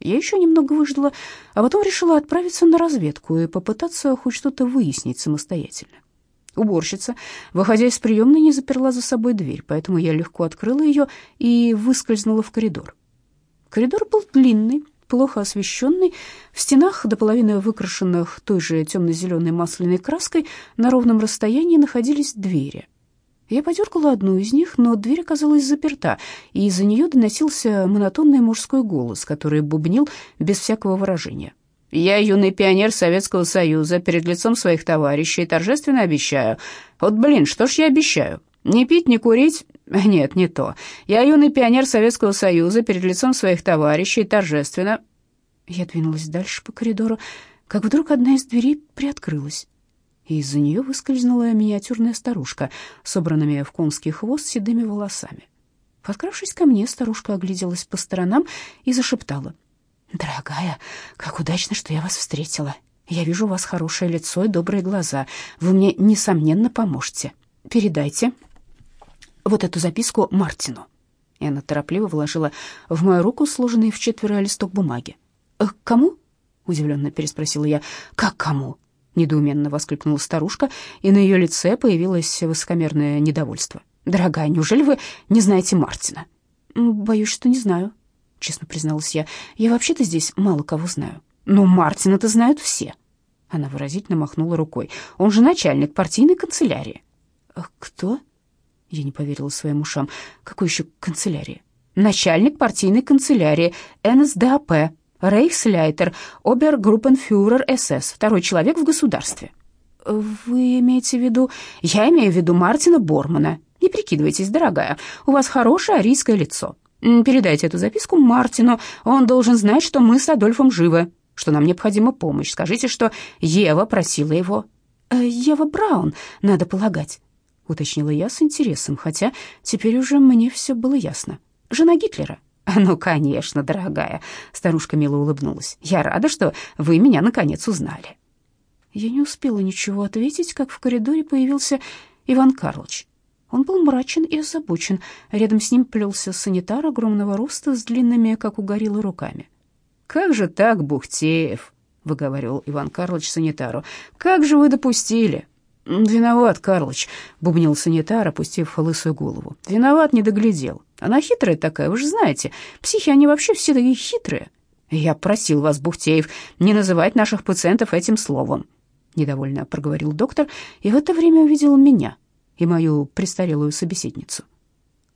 Я еще немного выждала, а потом решила отправиться на разведку и попытаться хоть что-то выяснить самостоятельно. Уборщица, выходя из приемной, не заперла за собой дверь, поэтому я легко открыла ее и выскользнула в коридор. Коридор был длинный, плохо освещенный, в стенах, до половины выкрашенных той же темно-зеленой масляной краской, на ровном расстоянии находились двери. Я подергала одну из них, но дверь оказалась заперта, и из-за нее доносился монотонный мужской голос, который бубнил без всякого выражения. Я юный пионер Советского Союза, перед лицом своих товарищей торжественно обещаю. Вот, блин, что ж я обещаю? Не пить, не курить? Нет, не то. Я юный пионер Советского Союза, перед лицом своих товарищей торжественно... Я двинулась дальше по коридору, как вдруг одна из дверей приоткрылась, и из-за нее выскользнула миниатюрная старушка, собранными в конский хвост седыми волосами. Подкравшись ко мне, старушка огляделась по сторонам и зашептала — «Дорогая, как удачно, что я вас встретила. Я вижу у вас хорошее лицо и добрые глаза. Вы мне, несомненно, поможете. Передайте вот эту записку Мартину». И она торопливо вложила в мою руку сложенный в четверо листок бумаги. «Э, «Кому?» — удивленно переспросила я. «Как кому?» — недоуменно воскликнула старушка, и на ее лице появилось высокомерное недовольство. «Дорогая, неужели вы не знаете Мартина?» «Боюсь, что не знаю», честно призналась я. «Я вообще-то здесь мало кого знаю». «Но Мартина-то знают все». Она выразительно махнула рукой. «Он же начальник партийной канцелярии». «А «Кто?» Я не поверила своим ушам. «Какой еще канцелярии?» «Начальник партийной канцелярии НСДАП, Рейхсляйтер, обергруппенфюрер СС, второй человек в государстве». «Вы имеете в виду...» «Я имею в виду Мартина Бормана. Не прикидывайтесь, дорогая, у вас хорошее арийское лицо. Передайте эту записку Мартину. Он должен знать, что мы с Адольфом живы, что нам необходима помощь. Скажите, что Ева просила его». «Э, «Ева Браун, надо полагать», — уточнила я с интересом, хотя теперь уже мне все было ясно. «Жена Гитлера». «Ну, конечно, дорогая», — старушка мило улыбнулась. «Я рада, что вы меня наконец узнали». Я не успела ничего ответить, как в коридоре появился Иван Карлович. Он был мрачен и озабочен. Рядом с ним плелся санитар огромного роста с длинными, как у гориллы, руками. «Как же так, Бухтеев?» — выговаривал Иван Карлович санитару. «Как же вы допустили?» «Виноват, Карлович», — бубнил санитар, опустив лысую голову. «Виноват, не доглядел. Она хитрая такая, вы же знаете. Психи, они вообще все такие хитрые. Я просил вас, Бухтеев, не называть наших пациентов этим словом». Недовольно проговорил доктор, и в это время увидел меня — и мою престарелую собеседницу.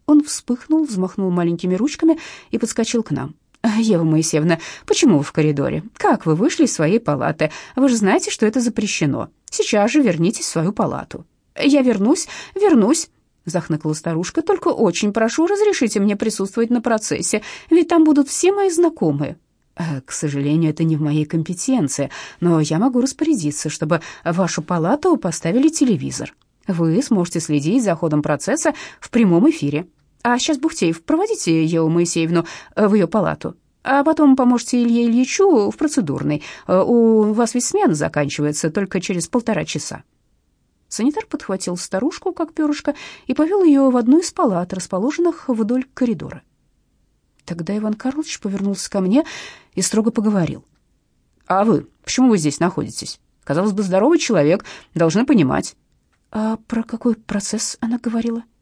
Он вспыхнул, взмахнул маленькими ручками и подскочил к нам. «Ева Моисеевна, почему вы в коридоре? Как вы вышли из своей палаты? Вы же знаете, что это запрещено. Сейчас же вернитесь в свою палату». «Я вернусь, вернусь», — захныкала старушка. «Только очень прошу, разрешите мне присутствовать на процессе, ведь там будут все мои знакомые». «Э, «К сожалению, это не в моей компетенции, но я могу распорядиться, чтобы в вашу палату поставили телевизор. Вы сможете следить за ходом процесса в прямом эфире. А сейчас, Бухтеев, проводите Еву Моисеевну э, в ее палату, а потом поможете Илье Ильичу в процедурной. Э, у вас ведь смена заканчивается только через полтора часа». Санитар подхватил старушку, как перышко, и повел ее в одну из палат, расположенных вдоль коридора. Тогда Иван Карлович повернулся ко мне и строго поговорил. «А вы? Почему вы здесь находитесь? Казалось бы, здоровый человек, должны понимать. «А про какой процесс она говорила?» —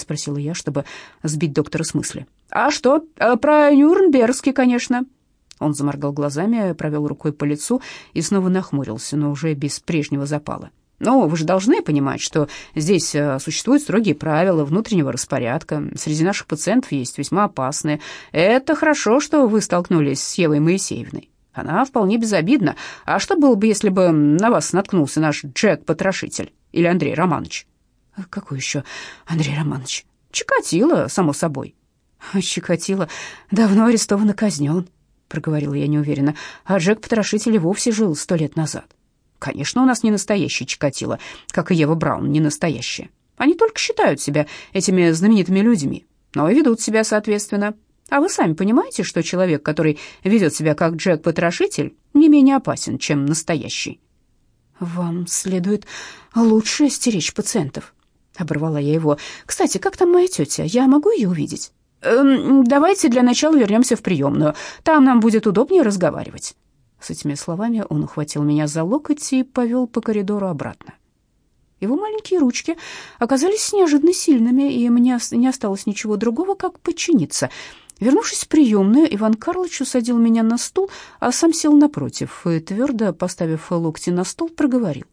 спросила я, чтобы сбить доктора с мысли. «А что? А про Нюрнбергский, конечно». Он заморгал глазами, провел рукой по лицу и снова нахмурился, но уже без прежнего запала. «Ну, вы же должны понимать, что здесь э, существуют строгие правила внутреннего распорядка. Среди наших пациентов есть весьма опасные. Это хорошо, что вы столкнулись с Евой Моисеевной. Она вполне безобидна. А что было бы, если бы на вас наткнулся наш Джек-потрошитель или Андрей Романович?» «А «Какой еще Андрей Романович?» «Чикатило, само собой». «А «Чикатило давно арестован и казнен», — проговорила я неуверенно. «А Джек-потрошитель вовсе жил сто лет назад». «Конечно, у нас не настоящий Чикатило, как и Ева Браун, не настоящая. Они только считают себя этими знаменитыми людьми, но и ведут себя соответственно. А вы сами понимаете, что человек, который ведет себя как Джек-потрошитель, не менее опасен, чем настоящий?» «Вам следует лучше стеречь пациентов», — оборвала я его. «Кстати, как там моя тетя? Я могу ее увидеть?» Эм, давайте для начала вернемся в приемную. Там нам будет удобнее разговаривать». С этими словами он ухватил меня за локоть и повел по коридору обратно. Его маленькие ручки оказались неожиданно сильными, и мне не осталось ничего другого, как подчиниться. Вернувшись в приемную, Иван Карлович усадил меня на стул, а сам сел напротив и, твердо поставив локти на стол, проговорил.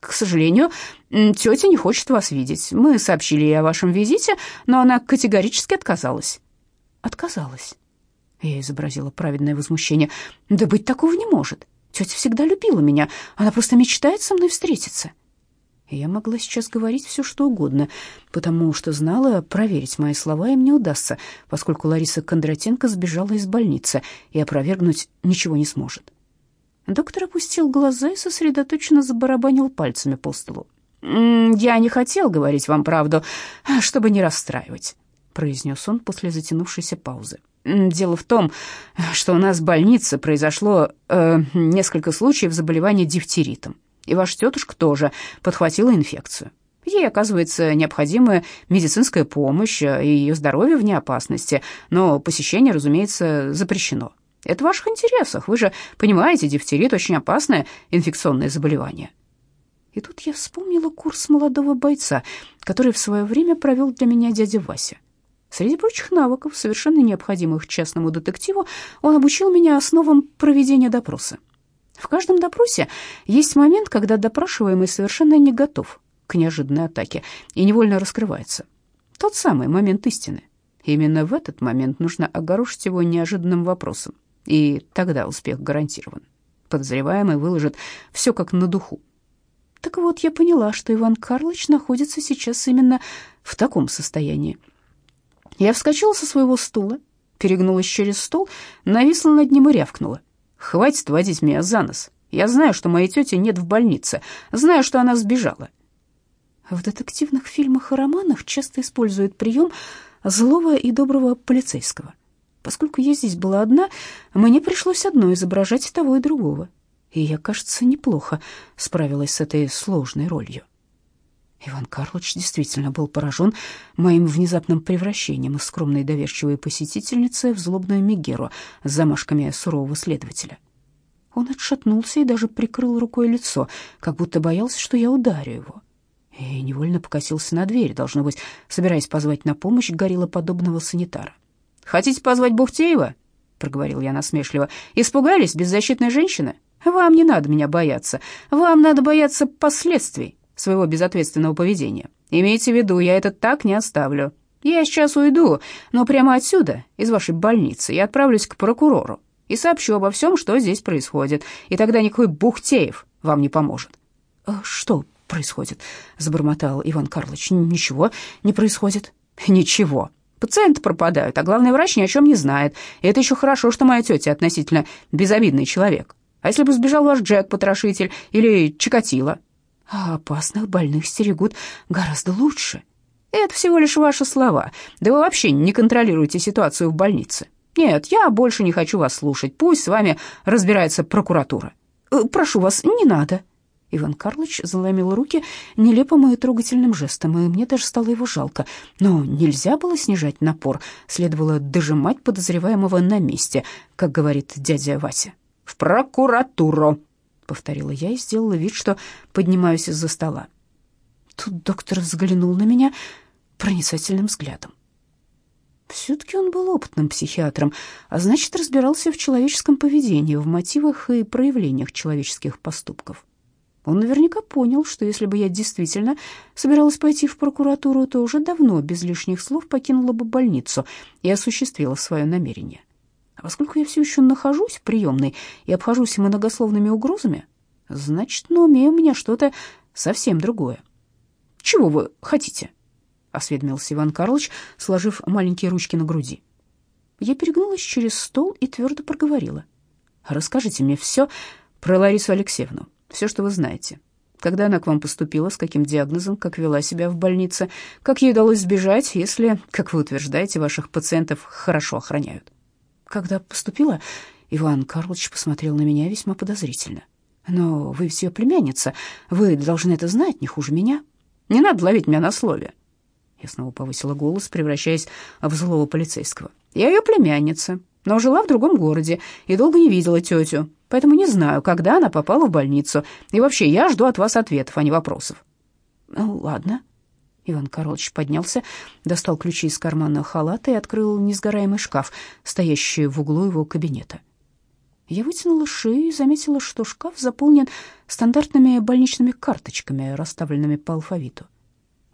«К сожалению, тетя не хочет вас видеть. Мы сообщили ей о вашем визите, но она категорически отказалась». «Отказалась?» Я изобразила праведное возмущение. «Да быть такого не может. Тетя всегда любила меня. Она просто мечтает со мной встретиться». Я могла сейчас говорить все, что угодно, потому что знала, проверить мои слова им не удастся, поскольку Лариса Кондратенко сбежала из больницы и опровергнуть ничего не сможет. Доктор опустил глаза и сосредоточенно забарабанил пальцами по столу. «Я не хотел говорить вам правду, чтобы не расстраивать», — произнес он после затянувшейся паузы. Дело в том, что у нас в больнице произошло э, несколько случаев заболевания дифтеритом, и ваша тетушка тоже подхватила инфекцию. Ей оказывается необходимая медицинская помощь, и ее здоровье вне опасности, но посещение, разумеется, запрещено. Это в ваших интересах. Вы же понимаете, дифтерит очень опасное инфекционное заболевание. И тут я вспомнила курс молодого бойца, который в свое время провел для меня дядя Вася. Среди прочих навыков, совершенно необходимых частному детективу, он обучил меня основам проведения допроса. В каждом допросе есть момент, когда допрашиваемый совершенно не готов к неожиданной атаке и невольно раскрывается. Тот самый момент истины. Именно в этот момент нужно огорошить его неожиданным вопросом, и тогда успех гарантирован. Подозреваемый выложит все как на духу. Так вот, я поняла, что Иван Карлович находится сейчас именно в таком состоянии. Я вскочила со своего стула, перегнулась через стол, нависла над ним и рявкнула. «Хватит водить меня за нос. Я знаю, что моей тети нет в больнице. Знаю, что она сбежала». В детективных фильмах и романах часто используют прием злого и доброго полицейского. Поскольку я здесь была одна, мне пришлось одно изображать того и другого. И я, кажется, неплохо справилась с этой сложной ролью. Иван Карлович действительно был поражен моим внезапным превращением из скромной доверчивой посетительницы в злобную Мегеру с замашками сурового следователя. Он отшатнулся и даже прикрыл рукой лицо, как будто боялся, что я ударю его. И невольно покосился на дверь, должно быть, собираясь позвать на помощь гориллоподобного санитара. «Хотите позвать Бухтеева?» — проговорил я насмешливо. «Испугались, беззащитная женщина? Вам не надо меня бояться. Вам надо бояться последствий своего безответственного поведения. Имейте в виду, я это так не оставлю. Я сейчас уйду, но прямо отсюда, из вашей больницы, я отправлюсь к прокурору и сообщу обо всем, что здесь происходит, и тогда никакой Бухтеев вам не поможет». «А «Что происходит?» — забормотал Иван Карлович. «Ничего не происходит». «Ничего. Пациенты пропадают, а главный врач ни о чем не знает. И это еще хорошо, что моя тетя относительно безобидный человек. А если бы сбежал ваш Джек-потрошитель или Чикатило, а опасных больных стерегут гораздо лучше. Это всего лишь ваши слова. Да вы вообще не контролируете ситуацию в больнице. Нет, я больше не хочу вас слушать. Пусть с вами разбирается прокуратура. Э, прошу вас, не надо. Иван Карлович заломил руки нелепым и трогательным жестом, и мне даже стало его жалко. Но нельзя было снижать напор, следовало дожимать подозреваемого на месте, как говорит дядя Вася. «В прокуратуру!» повторила я и сделала вид, что поднимаюсь из-за стола. Тут доктор взглянул на меня проницательным взглядом. Все-таки он был опытным психиатром, а значит, разбирался в человеческом поведении, в мотивах и проявлениях человеческих поступков. Он наверняка понял, что если бы я действительно собиралась пойти в прокуратуру, то уже давно, без лишних слов, покинула бы больницу и осуществила свое намерение. А поскольку я все еще нахожусь в приемной и обхожусь многословными угрозами, значит, на у меня что-то совсем другое. «Чего вы хотите?» — осведомился Иван Карлович, сложив маленькие ручки на груди. Я перегнулась через стол и твердо проговорила. «Расскажите мне все про Ларису Алексеевну, все, что вы знаете. Когда она к вам поступила, с каким диагнозом, как вела себя в больнице, как ей удалось сбежать, если, как вы утверждаете, ваших пациентов хорошо охраняют?» Когда поступила, Иван Карлович посмотрел на меня весьма подозрительно. «Но вы ведь ее племянница, вы должны это знать не хуже меня. Не надо ловить меня на слове». Я снова повысила голос, превращаясь в злого полицейского. «Я ее племянница, но жила в другом городе и долго не видела тетю, поэтому не знаю, когда она попала в больницу. И вообще, я жду от вас ответов, а не вопросов». «Ну, ладно». Иван Карлович поднялся, достал ключи из кармана халата и открыл несгораемый шкаф, стоящий в углу его кабинета. Я вытянула шею и заметила, что шкаф заполнен стандартными больничными карточками, расставленными по алфавиту.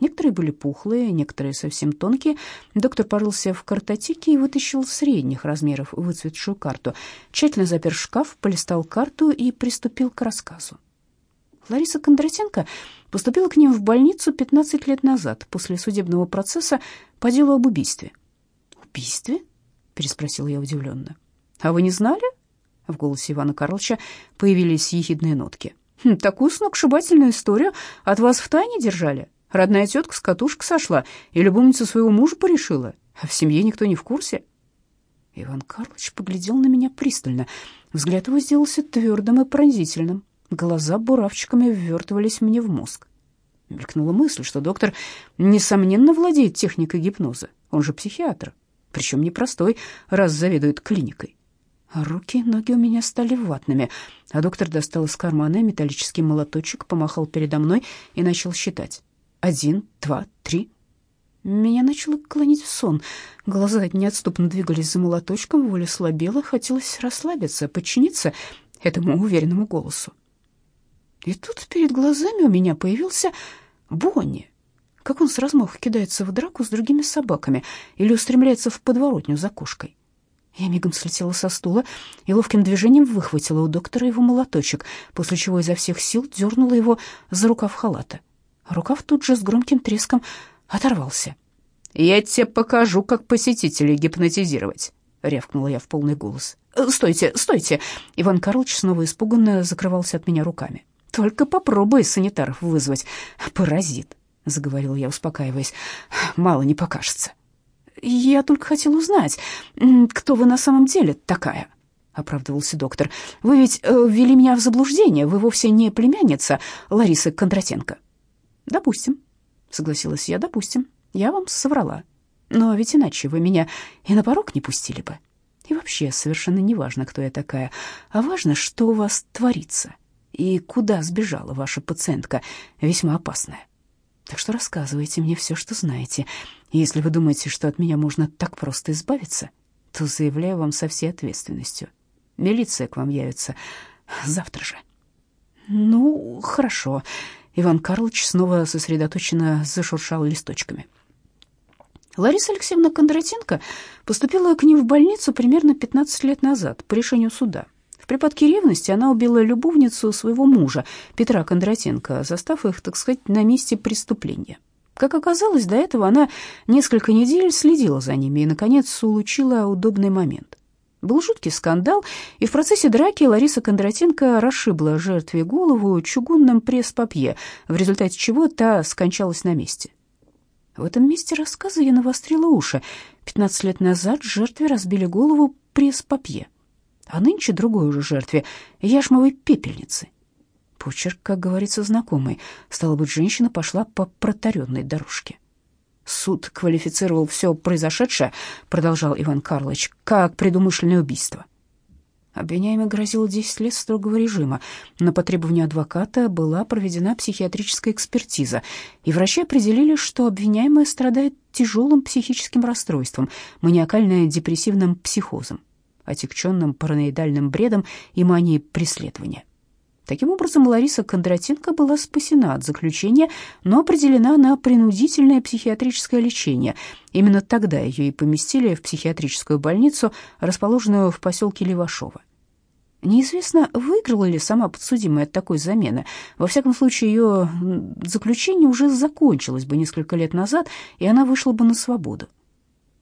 Некоторые были пухлые, некоторые совсем тонкие. Доктор порылся в картотеке и вытащил средних размеров выцветшую карту. Тщательно запер шкаф, полистал карту и приступил к рассказу. Лариса Кондратенко поступила к ним в больницу 15 лет назад, после судебного процесса по делу об убийстве. «Убийстве?» — переспросила я удивленно. «А вы не знали?» В голосе Ивана Карловича появились ехидные нотки. «Хм, «Такую сногсшибательную историю от вас в тайне держали? Родная тетка с катушек сошла и любовницу своего мужа порешила, а в семье никто не в курсе?» Иван Карлович поглядел на меня пристально. Взгляд его сделался твердым и пронзительным. Глаза буравчиками ввертывались мне в мозг. Мелькнула мысль, что доктор, несомненно, владеет техникой гипноза. Он же психиатр, причем непростой, раз заведует клиникой. Руки и ноги у меня стали ватными, а доктор достал из кармана металлический молоточек, помахал передо мной и начал считать. Один, два, три. Меня начало клонить в сон. Глаза неотступно двигались за молоточком, воля слабела, хотелось расслабиться, подчиниться этому уверенному голосу. И тут перед глазами у меня появился Бонни. Как он с размаху кидается в драку с другими собаками или устремляется в подворотню за кошкой. Я мигом слетела со стула и ловким движением выхватила у доктора его молоточек, после чего изо всех сил дернула его за рукав халата. Рукав тут же с громким треском оторвался. «Я тебе покажу, как посетителей гипнотизировать», — рявкнула я в полный голос. «Э, «Стойте, стойте!» Иван Карлович снова испуганно закрывался от меня руками. «Только попробуй санитаров вызвать, паразит», — заговорил я, успокаиваясь. «Мало не покажется». «Я только хотел узнать, кто вы на самом деле такая?» — оправдывался доктор. «Вы ведь э, ввели меня в заблуждение. Вы вовсе не племянница Ларисы Кондратенко». «Допустим», — согласилась я, — «допустим. Я вам соврала. Но ведь иначе вы меня и на порог не пустили бы. И вообще совершенно не важно, кто я такая, а важно, что у вас творится и куда сбежала ваша пациентка, весьма опасная. Так что рассказывайте мне все, что знаете. Если вы думаете, что от меня можно так просто избавиться, то заявляю вам со всей ответственностью. Милиция к вам явится завтра же. Ну, хорошо. Иван Карлович снова сосредоточенно зашуршал листочками. Лариса Алексеевна Кондратенко поступила к ним в больницу примерно 15 лет назад по решению суда. В припадке ревности она убила любовницу своего мужа, Петра Кондратенко, застав их, так сказать, на месте преступления. Как оказалось, до этого она несколько недель следила за ними и, наконец, улучила удобный момент. Был жуткий скандал, и в процессе драки Лариса Кондратенко расшибла жертве голову чугунным пресс-папье, в результате чего та скончалась на месте. В этом месте рассказа я навострила уши. Пятнадцать лет назад жертве разбили голову пресс-папье а нынче другой уже жертве — яшмовой пепельницы. Почерк, как говорится, знакомый. Стало быть, женщина пошла по протаренной дорожке. Суд квалифицировал все произошедшее, продолжал Иван Карлович, как предумышленное убийство. Обвиняемый грозил 10 лет строгого режима. На потребование адвоката была проведена психиатрическая экспертиза, и врачи определили, что обвиняемый страдает тяжелым психическим расстройством, маниакально-депрессивным психозом отягченным параноидальным бредом и манией преследования. Таким образом, Лариса Кондратенко была спасена от заключения, но определена на принудительное психиатрическое лечение. Именно тогда ее и поместили в психиатрическую больницу, расположенную в поселке Левашово. Неизвестно, выиграла ли сама подсудимая от такой замены. Во всяком случае, ее заключение уже закончилось бы несколько лет назад, и она вышла бы на свободу.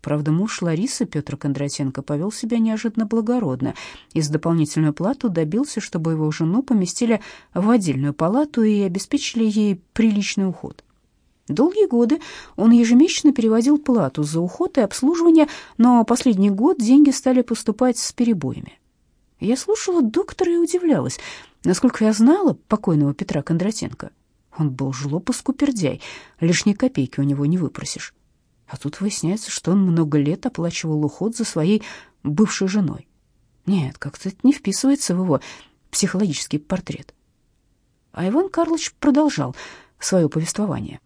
Правда, муж Ларисы, Петр Кондратенко, повел себя неожиданно благородно и за дополнительную плату добился, чтобы его жену поместили в отдельную палату и обеспечили ей приличный уход. Долгие годы он ежемесячно переводил плату за уход и обслуживание, но последний год деньги стали поступать с перебоями. Я слушала доктора и удивлялась. Насколько я знала покойного Петра Кондратенко, Он был жлоб и скупердяй, лишней копейки у него не выпросишь. А тут выясняется, что он много лет оплачивал уход за своей бывшей женой. Нет, как-то это не вписывается в его психологический портрет. А Иван Карлович продолжал свое повествование.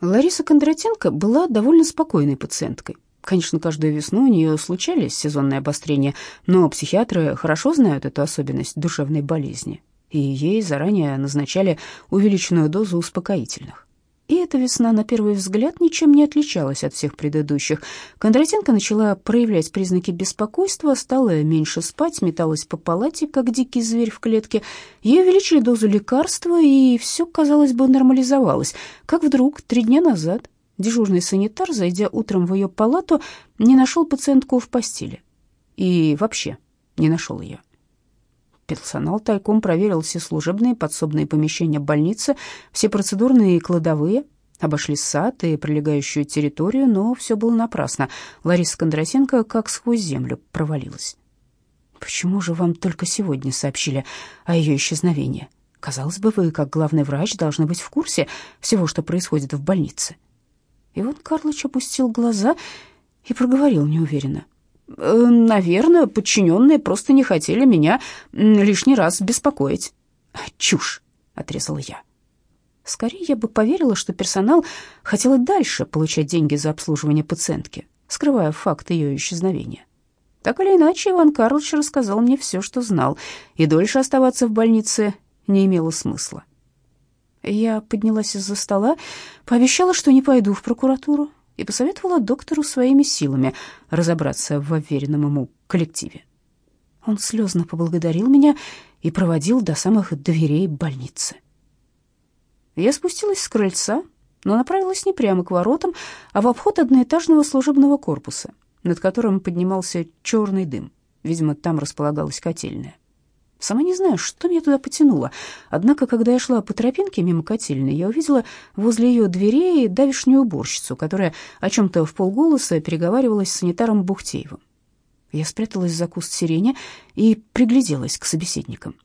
Лариса Кондратенко была довольно спокойной пациенткой. Конечно, каждую весну у нее случались сезонные обострения, но психиатры хорошо знают эту особенность душевной болезни, и ей заранее назначали увеличенную дозу успокоительных. И эта весна, на первый взгляд, ничем не отличалась от всех предыдущих. Кондратенко начала проявлять признаки беспокойства, стала меньше спать, металась по палате, как дикий зверь в клетке. Ей увеличили дозу лекарства, и все, казалось бы, нормализовалось. Как вдруг, три дня назад, дежурный санитар, зайдя утром в ее палату, не нашел пациентку в постели. И вообще не нашел ее. Персонал тайком проверил все служебные подсобные помещения больницы, все процедурные кладовые, обошли сад и прилегающую территорию, но все было напрасно. Лариса Кондратенко как сквозь землю провалилась. «Почему же вам только сегодня сообщили о ее исчезновении? Казалось бы, вы, как главный врач, должны быть в курсе всего, что происходит в больнице». Иван Карлович опустил глаза и проговорил неуверенно. Э, наверное, подчиненные просто не хотели меня лишний раз беспокоить. Чушь, отрезала я. Скорее я бы поверила, что персонал хотел и дальше получать деньги за обслуживание пациентки, скрывая факт ее исчезновения. Так или иначе, Иван Карлович рассказал мне все, что знал, и дольше оставаться в больнице не имело смысла. Я поднялась из-за стола, пообещала, что не пойду в прокуратуру, и посоветовала доктору своими силами разобраться в уверенном ему коллективе. Он слезно поблагодарил меня и проводил до самых дверей больницы. Я спустилась с крыльца, но направилась не прямо к воротам, а в обход одноэтажного служебного корпуса, над которым поднимался черный дым. Видимо, там располагалась котельная. Сама не знаю, что меня туда потянуло. Однако, когда я шла по тропинке мимо котельной, я увидела возле ее дверей давишнюю уборщицу, которая о чем-то в полголоса переговаривалась с санитаром Бухтеевым. Я спряталась за куст сирени и пригляделась к собеседникам.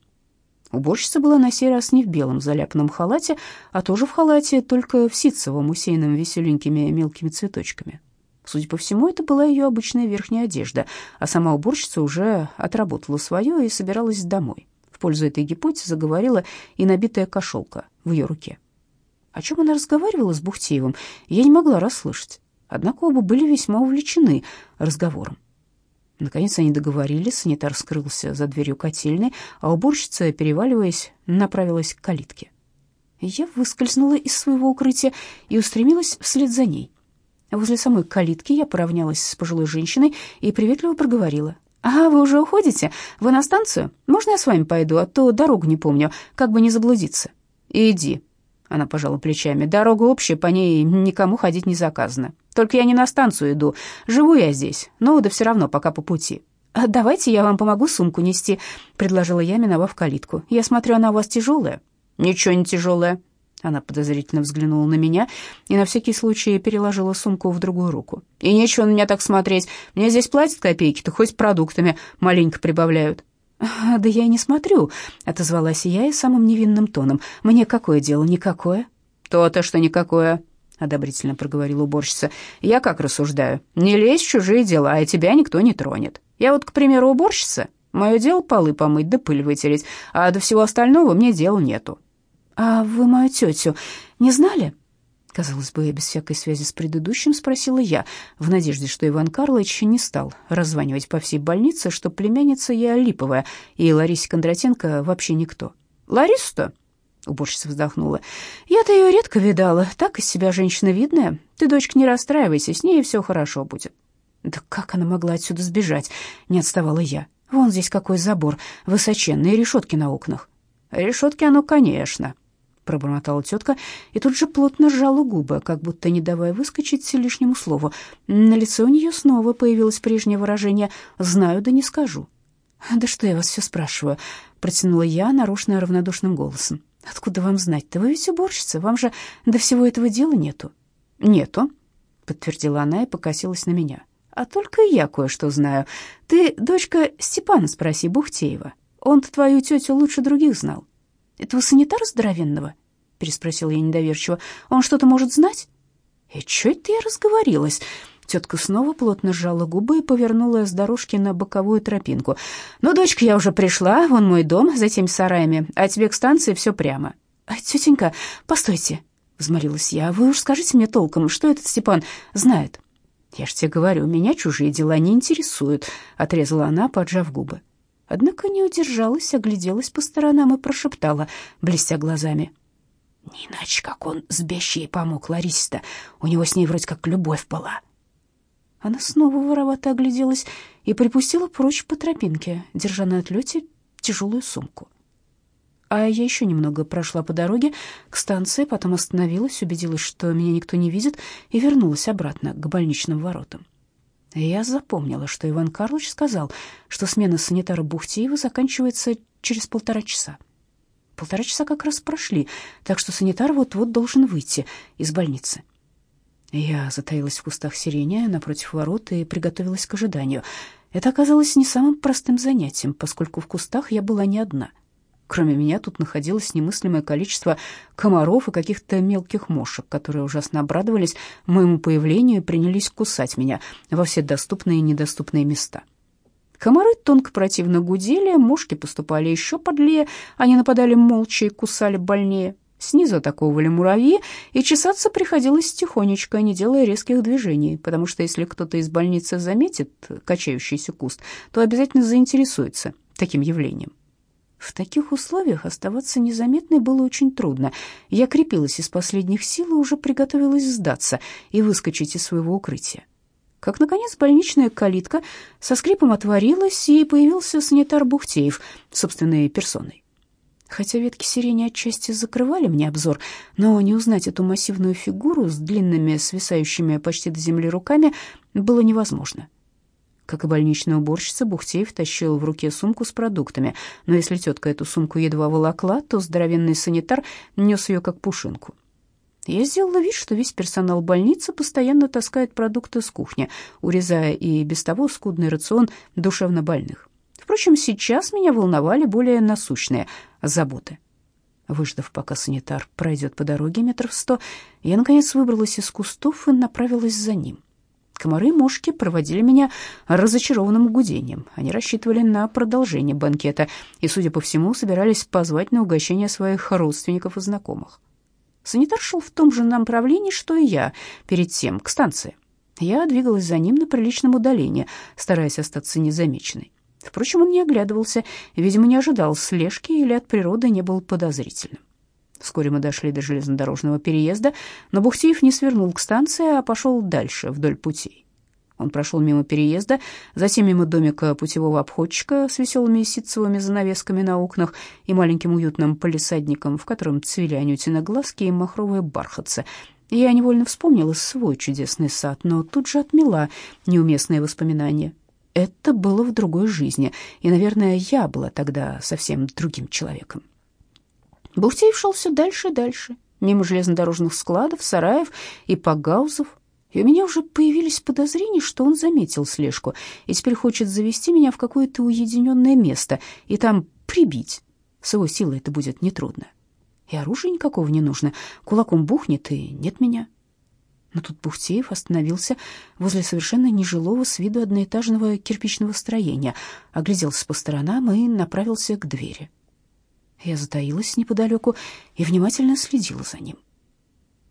Уборщица была на сей раз не в белом заляпанном халате, а тоже в халате, только в ситцевом, усеянном веселенькими мелкими цветочками. Судя по всему, это была ее обычная верхняя одежда, а сама уборщица уже отработала свое и собиралась домой. В пользу этой гипотезы говорила и набитая кошелка в ее руке. О чем она разговаривала с Бухтеевым, я не могла расслышать. Однако оба были весьма увлечены разговором. Наконец они договорились, санитар скрылся за дверью котельной, а уборщица, переваливаясь, направилась к калитке. Я выскользнула из своего укрытия и устремилась вслед за ней. Возле самой калитки я поравнялась с пожилой женщиной и приветливо проговорила. «А, вы уже уходите? Вы на станцию? Можно я с вами пойду, а то дорогу не помню, как бы не заблудиться». «Иди», — она пожала плечами. «Дорога общая, по ней никому ходить не заказано. Только я не на станцию иду, живу я здесь, но да все равно пока по пути». «А «Давайте я вам помогу сумку нести», — предложила я, миновав калитку. «Я смотрю, она у вас тяжелая». «Ничего не тяжелая», она подозрительно взглянула на меня и на всякий случай переложила сумку в другую руку. «И нечего на меня так смотреть. Мне здесь платят копейки-то, хоть продуктами маленько прибавляют». «Да я и не смотрю», — отозвалась я и самым невинным тоном. «Мне какое дело? Никакое». «То-то, что никакое», — одобрительно проговорила уборщица. «Я как рассуждаю. Не лезь в чужие дела, а тебя никто не тронет. Я вот, к примеру, уборщица. Мое дело полы помыть да пыль вытереть, а до всего остального мне дела нету. «А вы мою тетю не знали?» Казалось бы, без всякой связи с предыдущим спросила я, в надежде, что Иван Карлович не стал раззванивать по всей больнице, что племянница я липовая, и Ларисе Кондратенко вообще никто. «Ларису-то?» — уборщица вздохнула. «Я-то ее редко видала, так из себя женщина видная. Ты, дочка, не расстраивайся, с ней все хорошо будет». «Да как она могла отсюда сбежать?» — не отставала я. «Вон здесь какой забор, высоченные решетки на окнах». «Решетки оно, конечно», пробормотала тетка и тут же плотно сжала губы, как будто не давая выскочить лишнему слову. На лице у нее снова появилось прежнее выражение «знаю, да не скажу». «Да что я вас все спрашиваю?» — протянула я нарочно равнодушным голосом. «Откуда вам знать-то? Вы ведь уборщица, вам же до всего этого дела нету». «Нету», — подтвердила она и покосилась на меня. «А только я кое-что знаю. Ты, дочка Степана, спроси Бухтеева. Он-то твою тетю лучше других знал». Этого санитара здоровенного? — переспросил я недоверчиво. «Он что-то может знать?» «И чё это я разговорилась?» Тетка снова плотно сжала губы и повернула с дорожки на боковую тропинку. «Ну, дочка, я уже пришла, вон мой дом, за теми сараями, а тебе к станции все прямо». «А, «Тетенька, постойте», — взмолилась я, — «вы уж скажите мне толком, что этот Степан знает?» «Я ж тебе говорю, меня чужие дела не интересуют», — отрезала она, поджав губы. Однако не удержалась, огляделась по сторонам и прошептала, блестя глазами. «Не иначе, как он с Бещей помог Ларисе-то. У него с ней вроде как любовь была». Она снова воровато огляделась и припустила прочь по тропинке, держа на отлете тяжелую сумку. А я еще немного прошла по дороге к станции, потом остановилась, убедилась, что меня никто не видит, и вернулась обратно к больничным воротам. Я запомнила, что Иван Карлович сказал, что смена санитара Бухтиева заканчивается через полтора часа. Полтора часа как раз прошли, так что санитар вот-вот должен выйти из больницы. Я затаилась в кустах сирени напротив ворот и приготовилась к ожиданию. Это оказалось не самым простым занятием, поскольку в кустах я была не одна — Кроме меня тут находилось немыслимое количество комаров и каких-то мелких мошек, которые ужасно обрадовались моему появлению и принялись кусать меня во все доступные и недоступные места. Комары тонко противно гудели, мошки поступали еще подлее, они нападали молча и кусали больнее. Снизу атаковывали муравьи, и чесаться приходилось тихонечко, не делая резких движений, потому что если кто-то из больницы заметит качающийся куст, то обязательно заинтересуется таким явлением. В таких условиях оставаться незаметной было очень трудно. Я крепилась из последних сил и уже приготовилась сдаться и выскочить из своего укрытия. Как, наконец, больничная калитка со скрипом отворилась, и появился санитар Бухтеев собственной персоной. Хотя ветки сирени отчасти закрывали мне обзор, но не узнать эту массивную фигуру с длинными, свисающими почти до земли руками было невозможно. Как и больничная уборщица, Бухтеев тащил в руке сумку с продуктами, но если тетка эту сумку едва волокла, то здоровенный санитар нес ее как пушинку. Я сделала вид, что весь персонал больницы постоянно таскает продукты с кухни, урезая и без того скудный рацион душевнобольных. Впрочем, сейчас меня волновали более насущные заботы. Выждав, пока санитар пройдет по дороге метров сто, я, наконец, выбралась из кустов и направилась за ним. Комары и мошки проводили меня разочарованным гудением. Они рассчитывали на продолжение банкета и, судя по всему, собирались позвать на угощение своих родственников и знакомых. Санитар шел в том же направлении, что и я, перед тем, к станции. Я двигалась за ним на приличном удалении, стараясь остаться незамеченной. Впрочем, он не оглядывался, видимо, не ожидал слежки или от природы не был подозрительным. Вскоре мы дошли до железнодорожного переезда, но Бухтиев не свернул к станции, а пошел дальше, вдоль путей. Он прошел мимо переезда, затем мимо домика путевого обходчика с веселыми ситцевыми занавесками на окнах и маленьким уютным полисадником, в котором цвели анютины глазки и махровые бархатцы. Я невольно вспомнила свой чудесный сад, но тут же отмела неуместные воспоминания. Это было в другой жизни, и, наверное, я была тогда совсем другим человеком. Бухтеев шел все дальше и дальше, мимо железнодорожных складов, сараев и погаузов, и у меня уже появились подозрения, что он заметил слежку и теперь хочет завести меня в какое-то уединенное место и там прибить. С его силой это будет нетрудно. И оружия никакого не нужно. Кулаком бухнет, и нет меня. Но тут Бухтеев остановился возле совершенно нежилого с виду одноэтажного кирпичного строения, огляделся по сторонам и направился к двери. Я затаилась неподалеку и внимательно следила за ним.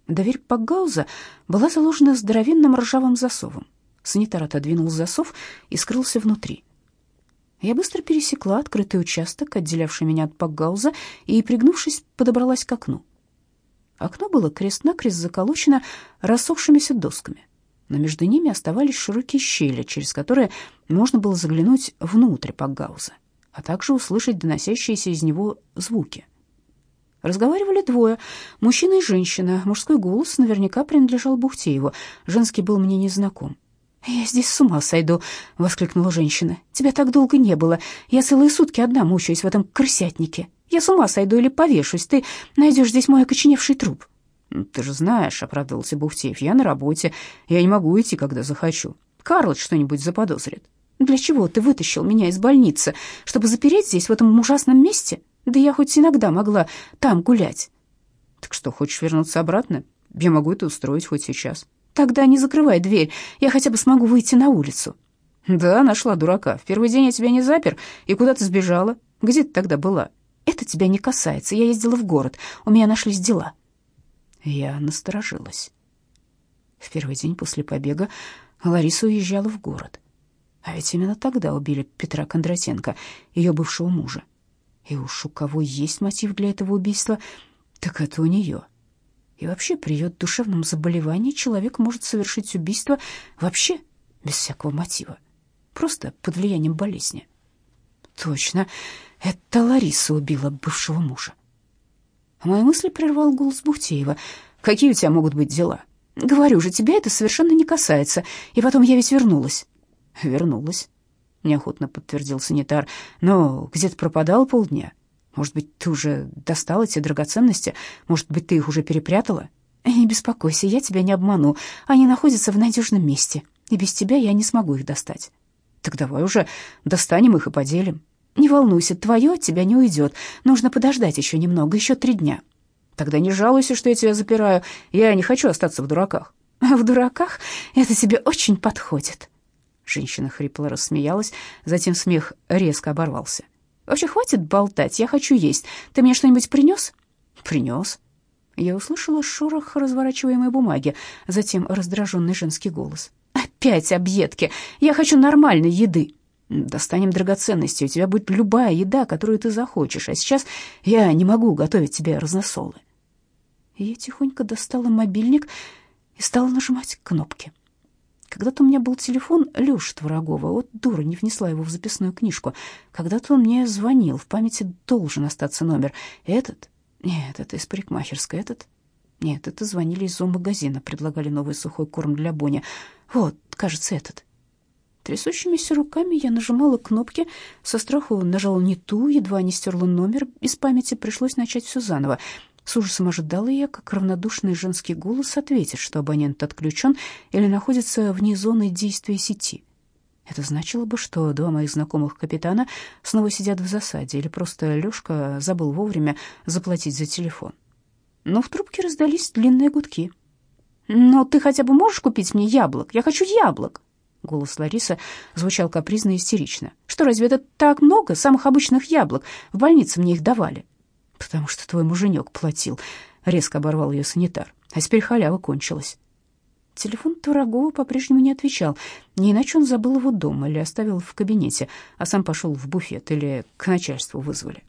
Дверь Пакгауза была заложена здоровенным ржавым засовом. Санитар отодвинул засов и скрылся внутри. Я быстро пересекла открытый участок, отделявший меня от Пакгауза, и, пригнувшись, подобралась к окну. Окно было крест-накрест заколочено рассохшимися досками, но между ними оставались широкие щели, через которые можно было заглянуть внутрь Пакгауза а также услышать доносящиеся из него звуки. Разговаривали двое, мужчина и женщина. Мужской голос наверняка принадлежал Бухтееву, женский был мне незнаком. «Я здесь с ума сойду!» — воскликнула женщина. «Тебя так долго не было. Я целые сутки одна мучаюсь в этом крысятнике. Я с ума сойду или повешусь. Ты найдешь здесь мой окоченевший труп». «Ты же знаешь», — оправдывался Бухтеев, — «я на работе. Я не могу идти, когда захочу. Карлыч что-нибудь заподозрит». Для чего ты вытащил меня из больницы? Чтобы запереть здесь, в этом ужасном месте? Да я хоть иногда могла там гулять. Так что, хочешь вернуться обратно? Я могу это устроить хоть сейчас. Тогда не закрывай дверь, я хотя бы смогу выйти на улицу. Да, нашла дурака. В первый день я тебя не запер, и куда ты сбежала? Где ты тогда была? Это тебя не касается. Я ездила в город, у меня нашлись дела. Я насторожилась. В первый день после побега Лариса уезжала в город. А ведь именно тогда убили Петра Кондратенко, ее бывшего мужа. И уж у кого есть мотив для этого убийства, так это у нее. И вообще при ее душевном заболевании человек может совершить убийство вообще без всякого мотива, просто под влиянием болезни. Точно, это Лариса убила бывшего мужа. Мои мысли прервал голос Бухтеева. «Какие у тебя могут быть дела?» «Говорю же, тебя это совершенно не касается. И потом я ведь вернулась». «Вернулась», — неохотно подтвердил санитар. «Но где ты пропадал полдня? Может быть, ты уже достала эти драгоценности? Может быть, ты их уже перепрятала?» «Не беспокойся, я тебя не обману. Они находятся в надежном месте, и без тебя я не смогу их достать». «Так давай уже достанем их и поделим». «Не волнуйся, твое от тебя не уйдет. Нужно подождать еще немного, еще три дня». «Тогда не жалуйся, что я тебя запираю. Я не хочу остаться в дураках». «В дураках? Это тебе очень подходит». Женщина хрипло рассмеялась, затем смех резко оборвался. «Вообще хватит болтать, я хочу есть. Ты мне что-нибудь принес?» «Принес». Я услышала шорох разворачиваемой бумаги, затем раздраженный женский голос. «Опять объедки! Я хочу нормальной еды!» Достанем драгоценности, у тебя будет любая еда, которую ты захочешь, а сейчас я не могу готовить тебе разносолы. Я тихонько достала мобильник и стала нажимать кнопки. Когда-то у меня был телефон Лёши Творогова, вот дура не внесла его в записную книжку. Когда-то он мне звонил, в памяти должен остаться номер. Этот? Нет, это из парикмахерской. Этот? Нет, это звонили из зоомагазина, предлагали новый сухой корм для Бони. Вот, кажется, этот. Трясущимися руками я нажимала кнопки, со страху нажала не ту, едва не стерла номер, из памяти пришлось начать все заново. С ужасом ожидала я, как равнодушный женский голос ответит, что абонент отключен или находится вне зоны действия сети. Это значило бы, что два моих знакомых капитана снова сидят в засаде, или просто Лёшка забыл вовремя заплатить за телефон. Но в трубке раздались длинные гудки. «Но ты хотя бы можешь купить мне яблок? Я хочу яблок!» Голос Ларисы звучал капризно и истерично. «Что, разве это так много самых обычных яблок? В больнице мне их давали». «Потому что твой муженек платил», — резко оборвал ее санитар. «А теперь халява кончилась». Телефон Турагова по-прежнему не отвечал. Не иначе он забыл его дома или оставил в кабинете, а сам пошел в буфет или к начальству вызвали.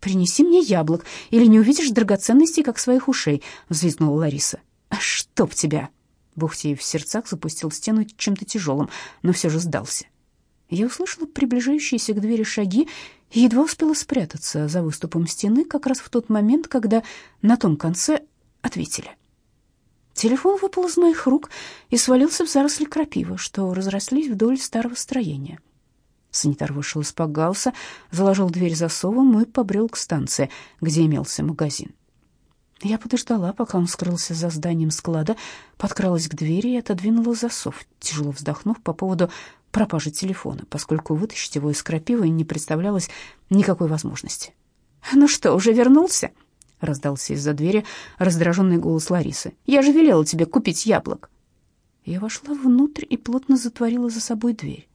«Принеси мне яблок, или не увидишь драгоценностей, как своих ушей», — взвизгнула Лариса. «Чтоб тебя!» Бухтеев в сердцах запустил стену чем-то тяжелым, но все же сдался. Я услышала приближающиеся к двери шаги едва успела спрятаться за выступом стены как раз в тот момент, когда на том конце ответили. Телефон выпал из моих рук и свалился в заросли крапивы, что разрослись вдоль старого строения. Санитар вышел из пакгауса, заложил дверь засовом и побрел к станции, где имелся магазин. Я подождала, пока он скрылся за зданием склада, подкралась к двери и отодвинула засов, тяжело вздохнув по поводу пропажи телефона, поскольку вытащить его из крапивы не представлялось никакой возможности. «Ну что, уже вернулся?» — раздался из-за двери раздраженный голос Ларисы. «Я же велела тебе купить яблок». Я вошла внутрь и плотно затворила за собой дверь.